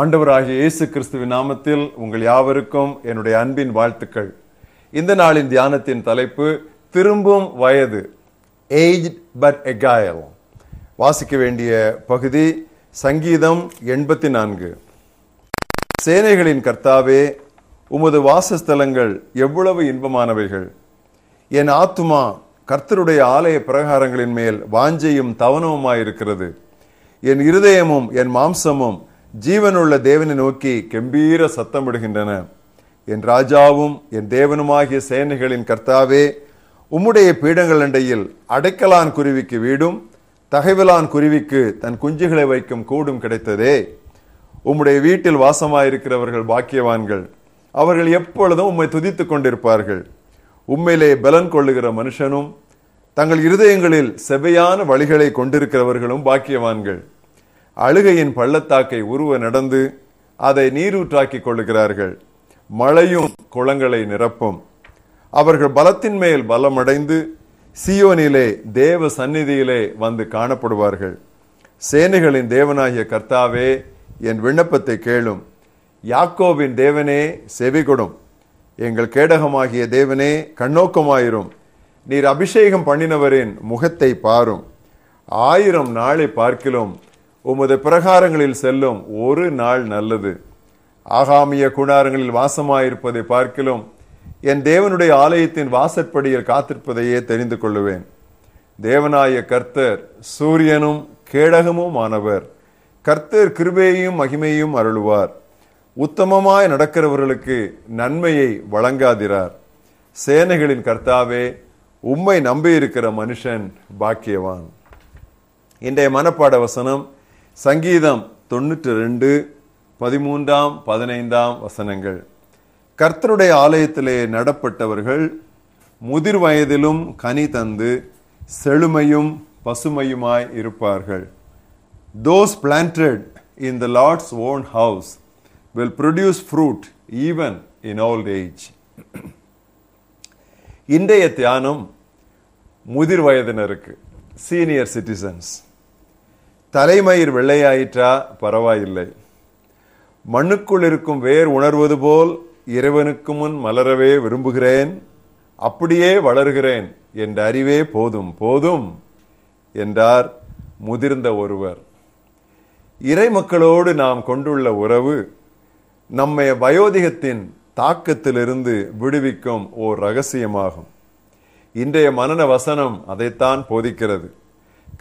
ஆண்டவராகிய இயேசு கிறிஸ்துவின் நாமத்தில் உங்கள் யாவருக்கும் என்னுடைய அன்பின் வாழ்த்துக்கள். இந்த நாளின் தியானத்தின் தலைப்பு திரும்பும் வயது ஏஜ் பட் எகாயல் வாசிக்க வேண்டிய பகுதி சங்கீதம் எண்பத்தி நான்கு சேனைகளின் கர்த்தாவே உமது வாசஸ்தலங்கள் எவ்வளவு இன்பமானவைகள். என் ஆத்துமா கர்த்தருடைய ஆலய பிரகாரங்களின் மேல் வாஞ்சையும் தவனவுமாயிருக்கிறது என் இருதயமும் என் மாம்சமும் ஜீவனுள்ள தேவனை நோக்கி கம்பீர சத்தமிடுகின்றன. என் ராஜாவும் என் தேவனுமாகிய சேனைகளின் கர்த்தாவே உம்முடைய பீடங்கள் அண்டையில் அடைக்கலான் குருவிக்கு வீடும் தகைவலான் குருவிக்கு தன் குஞ்சுகளை வைக்கும் கூடும் கிடைத்ததே. உம்முடைய வீட்டில் வாசமாயிருக்கிறவர்கள் பாக்கியவான்கள். அவர்கள் எப்பொழுதும் உம்மை துதித்துக் கொண்டிருப்பார்கள். உம்மையிலே பலன் கொள்ளுகிற மனுஷனும் தங்கள் இருதயங்களில் செவையான வழிகளை கொண்டிருக்கிறவர்களும் பாக்கியவான்கள். அழுகையின் பள்ளத்தாக்கை உருவ நடந்து அதை நீரூற்றாக்கிக் கொள்ளுகிறார்கள். மழையும் குளங்களை நிரப்பும். அவர்கள் பலத்தின் மேல் பலமடைந்து சியோனிலே தேவ சந்நிதியிலே வந்து காணப்படுவார்கள். சேனைகளின் தேவனாகிய கர்த்தாவே என் விண்ணப்பத்தை கேளும். யாக்கோவின் தேவனே செவிகொடும் எங்கள் கேடகமாகிய தேவனே கண்ணோக்கமாயிரும். நீர் அபிஷேகம் பண்ணினவரின் முகத்தை பாரும். ஆயிரம் நாளை பார்க்கிலும் உமது பிரகாரங்களில் செல்லும் ஒரு நாள் நல்லது. ஆகாமிய குணாரங்களில் வாசமாயிருப்பதை பார்க்கிலும் என் தேவனுடைய ஆலயத்தின் வாசற்படியில் காத்திருப்பதையே தெரிந்து கொள்ளுவேன். தேவனாய கர்த்தர் சூரியனும் கேடகமும் ஆனவர் கர்த்தர் கிருபையையும் மகிமையும் அருளுவார். உத்தமமாய் நடக்கிறவர்களுக்கு நன்மையை வழங்காதிரார். சேனைகளின் கர்த்தாவே உம்மை நம்பியிருக்கிற மனுஷன் பாக்கியவான். இன்றைய மனப்பாட வசனம் சங்கீதம் தொண்ணூற்றி ரெண்டு பதிமூன்றாம் பதினைந்தாம் வசனங்கள். கர்த்தருடைய ஆலயத்திலே நடப்பட்டவர்கள் முதிர் வயதிலும் கனி தந்து செழுமையும் பசுமையுமாய் இருப்பார்கள். Those planted in the Lord's own house will produce fruit even in old age இன்றைய தியானம் முதிர் வயதினருக்கு சீனியர் சிட்டிசன்ஸ் தலைமயிர் வெள்ளையாயிற்றா? பரவாயில்லை. மண்ணுக்குள் இருக்கும் வேர் உணர்வது போல் இறைவனுக்கு முன் மலரவே விரும்புகிறேன். அப்படியே வளர்கிறேன் என்ற அறிவே போதும் போதும் என்றார் முதிர்ந்த ஒருவர். இறை மக்களோடு நாம் கொண்டுள்ள உறவு நம்மை வயோதிகத்தின் தாக்கத்திலிருந்து விடுவிக்கும் ஓர் ரகசியமாகும். இன்றைய மனன வசனம் அதைத்தான் போதிக்கிறது.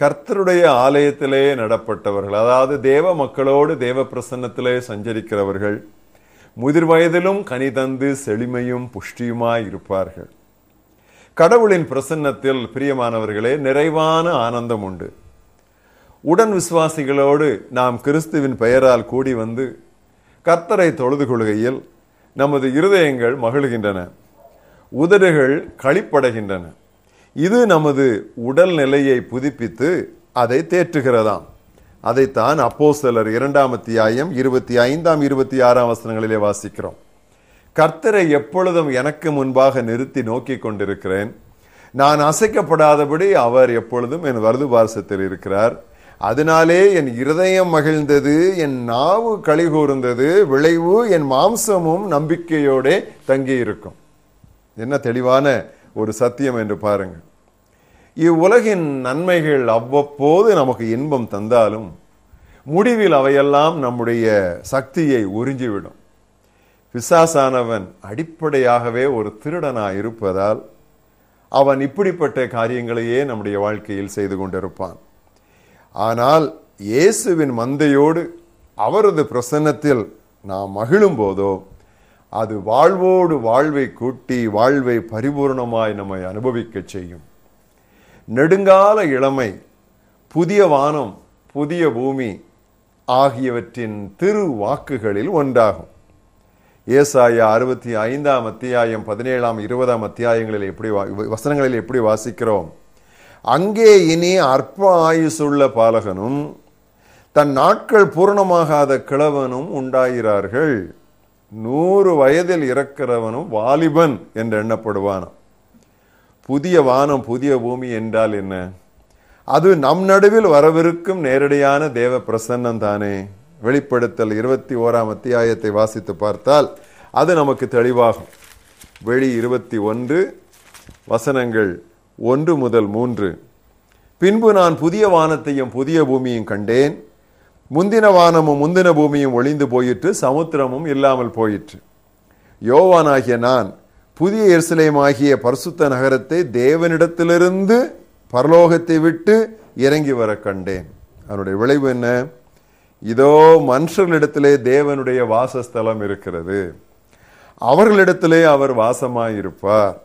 கர்த்தருடைய ஆலயத்திலே நடப்பட்டவர்கள் அதாவது தேவ மக்களோடு தேவ பிரசன்னத்திலே சஞ்சரிக்கிறவர்கள் முதிர் வயதிலும் கனி தந்து செழுமையும் புஷ்டியுமாய் இருப்பார்கள். கடவுளின் பிரசன்னத்தில் பிரியமானவர்களே நிறைவான ஆனந்தம் உண்டு. உடன் விசுவாசிகளோடு நாம் கிறிஸ்துவின் பெயரால் கூடி வந்து கர்த்தரை தொழுது கொள்கையில் நமது இருதயங்கள் மகிழ்கின்றன உதடுகள் களிப்படைகின்றன. இது நமது உடல் நிலையை புதுப்பித்து அதை தேற்றுகிறதாம். அதைத்தான் அப்போ சிலர் இரண்டாம் அத்தியாயம் இருபத்தி ஐந்தாம் இருபத்தி ஆறாம் வசனங்களிலே வாசிக்கிறோம். கர்த்தரை எப்பொழுதும் எனக்கு முன்பாக நிறுத்தி நோக்கி கொண்டிருக்கிறேன். நான் அசைக்கப்படாதபடி அவர் எப்பொழுதும் என் வருது பாரசத்தில் இருக்கிறார். அதனாலே என் இருதயம் மகிழ்ந்தது என் நாவு கழிகூர்ந்தது விளைவு என் மாம்சமும் நம்பிக்கையோட தங்கி இருக்கும் என்ன தெளிவான ஒரு சத்தியம் என்று பாருங்கள். இவ்வுலகின் நன்மைகள் அவ்வப்போது நமக்கு இன்பம் தந்தாலும் முடிவில் அவையெல்லாம் நம்முடைய சக்தியை உறிஞ்சிவிடும். பிசாசானவன் அடிப்படையாகவே ஒரு திருடனாக இருப்பதால் அவன் இப்படிப்பட்ட காரியங்களையே நம்முடைய வாழ்க்கையில் செய்து கொண்டிருப்பான். ஆனால் இயேசுவின் மந்தையோடு அவரது பிரசன்னத்தில் நாம் மகிழும் போதோ அது வாழ்வோடு வாழ்வை கூட்டி வாழ்வை பரிபூர்ணமாய் நம்மை அனுபவிக்க செய்யும். நெடுங்கால இளமை புதிய வானம் புதிய பூமி ஆகியவற்றின் திரு வாக்குகளில் ஒன்றாகும். ஏசாயா அறுபத்தி ஐந்தாம் அத்தியாயம் பதினேழாம் இருபதாம் அத்தியாயங்களில் எப்படி வசனங்களில் எப்படி வாசிக்கிறோம்? அங்கே இனி அற்ப ஆயுசுள்ள பாலகனும் தன் நாட்கள் பூர்ணமாகாத கிழவனும் உண்டாகிறார்கள். நூறு வயதில் இறக்கிறவனும் வாலிபன் என்று எண்ணப்படுவானாம். புதிய வானம் புதிய பூமி என்றால் என்ன? அது நம் நடுவில் வரவிருக்கும் நேரடியான தேவ பிரசன்னம் தானே. வெளிப்படுத்தல் இருபத்தி ஓராம் அத்தியாயத்தை வாசித்து பார்த்தால் அது நமக்கு தெளிவாகும். வெளி இருபத்தி ஒன்று வசனங்கள் ஒன்று முதல் மூன்று. பின்பு நான் புதிய வானத்தையும் புதிய பூமியும் கண்டேன். முந்தின வானமும் முந்தின பூமியும் ஒளிந்து போயிற்று சமுத்திரமும் இல்லாமல் போயிற்று. யோவானாகிய நான் புதிய எருசலேம் ஆகிய பரிசுத்த நகரத்தை தேவனிடத்திலிருந்து பரலோகத்தை விட்டு இறங்கி வர கண்டேன். அதனுடைய விளைவு என்ன? இதோ மனுஷர்களிடத்திலே தேவனுடைய வாசஸ்தலம் இருக்கிறது. அவர்களிடத்திலே அவர் வாசமாயிருப்பார்.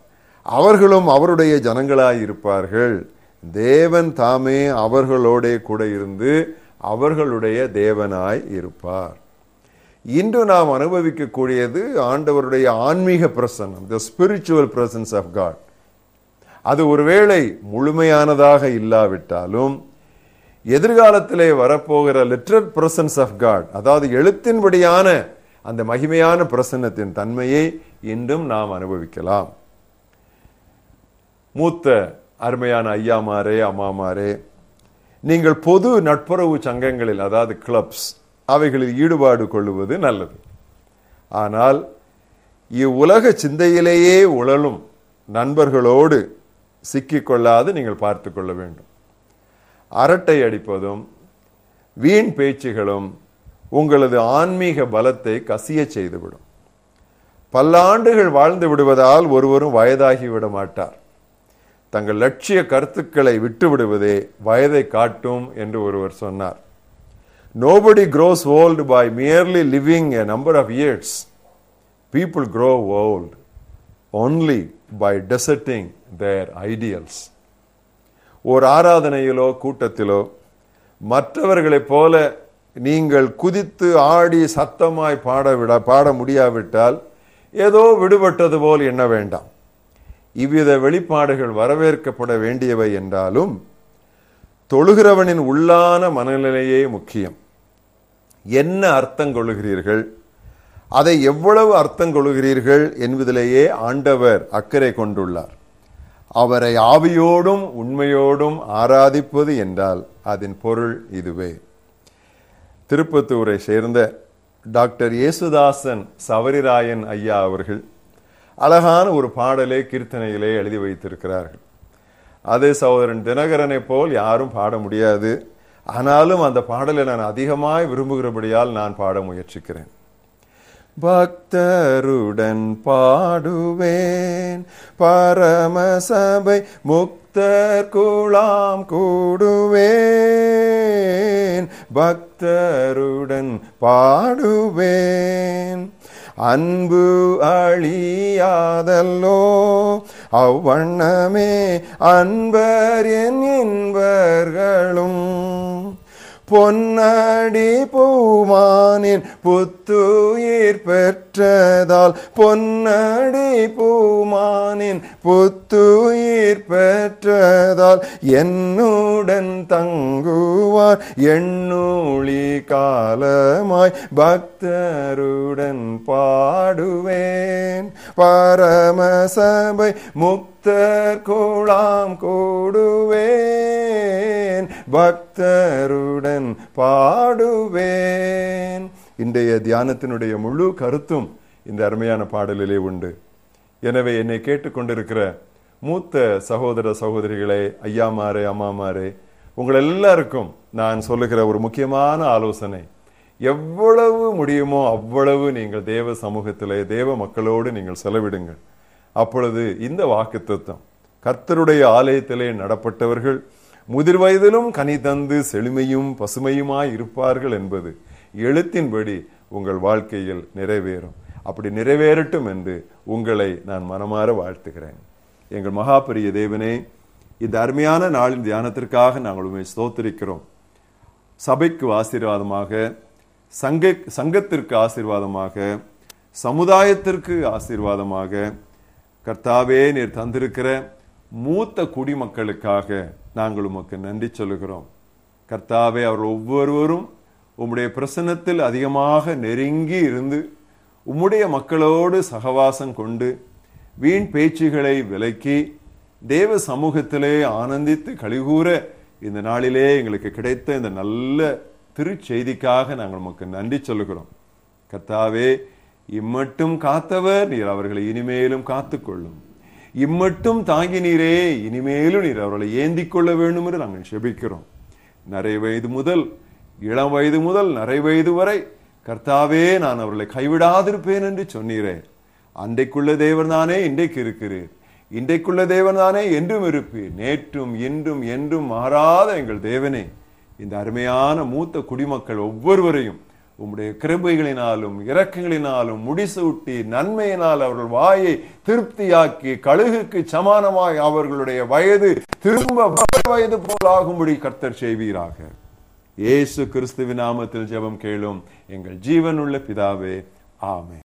அவர்களும் அவருடைய ஜனங்களாயிருப்பார்கள். தேவன் தாமே அவர்களோடே கூட இருந்து அவர்களுடைய தேவனாய் இருப்பார். இன்று நாம் அனுபவிக்கக்கூடியது ஆண்டவருடைய ஆன்மீக பிரசன்னம் the spiritual presence of God அது ஒருவேளை முழுமையானதாக இல்லாவிட்டாலும் எதிர்காலத்திலே வரப்போகிற லிட்ரல் பிரசன்ஸ் ஆஃப் காட் அதாவது எழுத்தின்படியான அந்த மகிமையான பிரசன்னத்தின் தன்மையை இன்றும் நாம் அனுபவிக்கலாம். மூத்த அருமையான ஐயாமாரே அம்மாமாரே நீங்கள் பொது நட்புறவு சங்கங்களில் அதாவது கிளப்ஸ் அவைகளில் ஈடுபாடு கொள்ளுவது நல்லது. ஆனால் இவ்வுலக சிந்தையிலேயே உழலும் நண்பர்களோடு சிக்கிக்கொள்ளாது நீங்கள் பார்த்து கொள்ள வேண்டும். அரட்டை அடிப்பதும் வீண் பேச்சுகளும் உங்களது ஆன்மீக பலத்தை கசிய செய்துவிடும். பல்லாண்டுகள் வாழ்ந்து விடுவதால் ஒருவரும் வயதாகி விட மாட்டார். தங்கள் லட்சிய கருத்துக்களை விட்டுவிடுவதே வயதை காட்டும் என்று ஒருவர் சொன்னார் nobody grows old by merely living a number of years. People grow old only by deserting their ideals. ஒரு ஆராதனையிலோ கூட்டத்திலோ மற்றவர்களைப் போல நீங்கள் குதித்து ஆடி சத்தமாய் பாட விட பாட முடியாவிட்டால் ஏதோ விடுபட்டது போல் எண்ண வேண்டாம் இவ்வித வெளிப்பாடுகள் வரவேற்கப்பட வேண்டியவை என்றாலும் தொழுகிறவனின் உள்ளான மனநிலையே முக்கியம். என்ன அர்த்தம் கொள்கிறீர்கள் அதை எவ்வளவு அர்த்தம் கொள்கிறீர்கள் என்பதிலேயே ஆண்டவர் அக்கறை கொண்டுள்ளார். அவரை ஆவியோடும் உண்மையோடும் ஆராதிப்பது என்றால் அதன் பொருள் இதுவே. திருப்பத்தூரை சேர்ந்த டாக்டர் இயேசுதாசன் சவரிராயன் ஐயா அவர்கள் அழகான ஒரு பாடலை கீர்த்தனையிலே எழுதி வைத்திருக்கிறார்கள். அது சகோதரன் தினகரனை போல் யாரும் பாட முடியாது. ஆனாலும் அந்த பாடலை நான் அதிகமாய் விரும்புகிறபடியால் நான் பாட முயற்சிக்கிறேன். பக்தருடன் பாடுவேன். பரமசபை முக்தர் குழாம் கூடுவேன். பக்தருடன் பாடுவேன். அன்பு அழியாதல்லோ அவ்வண்ணமே அன்பர் என் இன்பர்களும். பொன்னடி பூமானின் புத்துயிர் பெற்றதால் பொன்னடி பூமானின் புத்துயிர் பெற்றதால் என்னுடன் தங்குவார் எண்ணூழி காலமாய் பக்தருடன் பாடுவேன். பரமசபை முக்தர் கோளாம் கூடுவேன். பக்தருடன் பாடுவேன். இன்றைய தியானத்தினுடைய முழு கருத்தும் இந்த அருமையான பாடலிலே உண்டு. எனவே என்னை கேட்டுக்கொண்டிருக்கிற மூத்த சகோதர சகோதரிகளே ஐயாமாரே அம்மாமாரே உங்கள் எல்லாருக்கும் நான் சொல்லுகிற ஒரு முக்கியமான ஆலோசனை. எவ்வளவு முடியுமோ அவ்வளவு நீங்கள் தேவ சமூகத்திலே தேவ மக்களோடு நீங்கள் செலவிடுங்கள். அப்பொழுது இந்த வாக்கு தத்துவம் கர்த்தருடைய ஆலயத்திலே நடப்பட்டவர்கள் முதிர் வயதிலும் கனி தந்து செழுமையும் பசுமையுமாய் இருப்பார்கள் என்பது எழுத்தின்படி உங்கள் வாழ்க்கையில் நிறைவேறும். அப்படி நிறைவேறட்டும் என்று உங்களை நான் மனமாற வாழ்த்துகிறேன். எங்கள் மகாபரிய தேவனே இந்த அருமையான நாளின் தியானத்திற்காக நாங்கள் உண்மை ஸ்தோத்திரிக்கிறோம். சபைக்கு ஆசீர்வாதமாக சங்க சங்கத்திற்கு ஆசீர்வாதமாக சமுதாயத்திற்கு ஆசீர்வாதமாக கர்த்தாவே நீர் தந்திருக்கிற மூத்த குடிமக்களுக்காக நாங்கள் உமக்கு நன்றி சொல்லுகிறோம். கர்த்தாவே அவர் ஒவ்வொருவரும் உம்முடைய பிரசன்னத்தில் அதிகமாக நெருங்கி இருந்து உம்முடைய மக்களோடு சகவாசம் கொண்டு வீண் பேச்சுகளை விலக்கி தேவ சமூகத்திலே ஆனந்தித்து கழிகூற இந்த நாளிலே எங்களுக்கு கிடைத்த இந்த நல்ல திருச்செய்திக்காக நாங்கள் உமக்கு நன்றி சொல்லுகிறோம். கர்த்தாவே இம்மட்டும் காத்தவர் நீர் அவர்களை இனிமேலும் காத்துக்கொள்ளும். இம்மட்டும் தாங்கினீரே இனிமேலும் நீர் அவர்களை ஏந்திக் கொள்ள வேண்டும் என்று நாங்கள் செபிக்கிறோம் நிறைய வயது முதல் இளம் வயது முதல் நிறைய வயது வரை கர்த்தாவே நான் அவர்களை கைவிடாதிருப்பேன் என்று சொன்னீரே. அன்றைக்குள்ள தேவர் தானே இன்றைக்கு இருக்கிறீர். இன்றைக்குள்ள தேவன் தானே என்றும் இருப்பீர். நேற்றும் இன்றும் என்றும் மாறாத எங்கள் தேவனே. இந்த அருமையான மூத்த குடிமக்கள் ஒவ்வொருவரையும் உம்முடைய கிருபைகளினாலும் இரக்கங்களினாலும் முடிசூட்டி நன்மையினால் அவர்கள் வாயை திருப்தியாக்கி கழுகுக்கு சமானமாய் அவர்களுடைய வயது திரும்ப வயது போலாகும்படி கர்த்தர் செய்வீராக. இயேசு கிறிஸ்துவின் நாமத்தில் ஜெபம் கேளும் எங்கள் ஜீவனுள்ள பிதாவே ஆமே